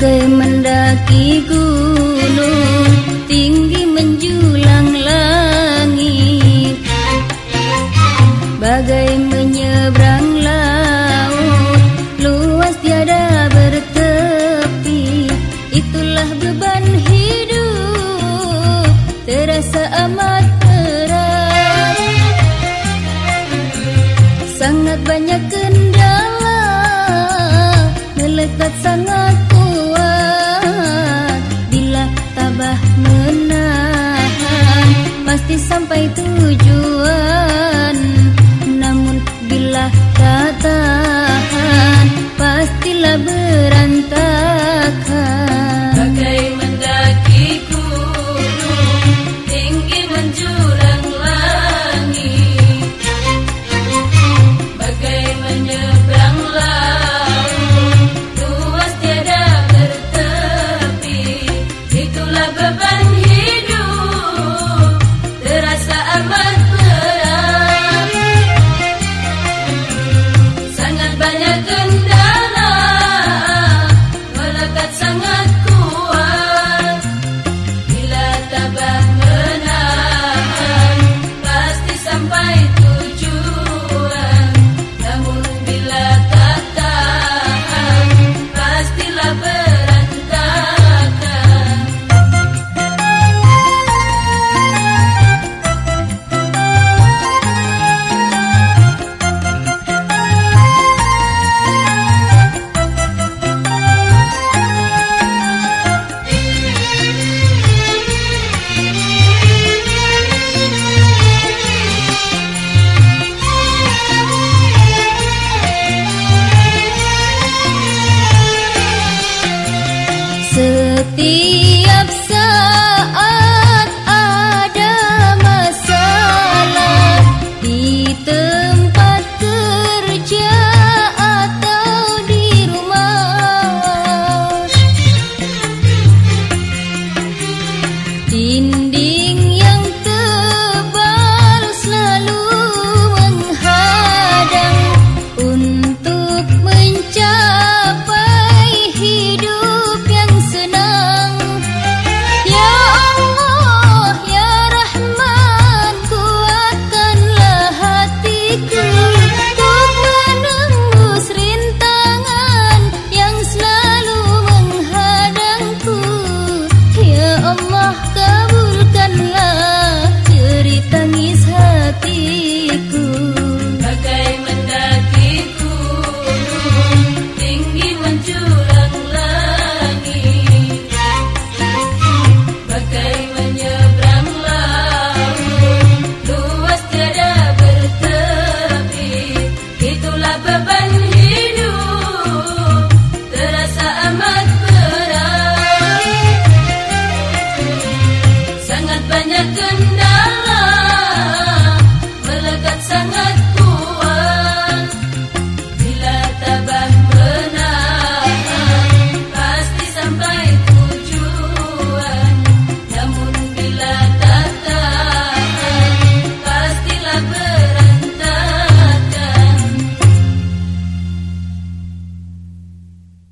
bagai mendaki gunung tinggi menjulang langit. Bagai menyeberang laut luas tiada bertepi. Itulah beban hidup terasa amat berat. Sangat banyak kendala melekat sangat ku Từ ti. kau kabulkan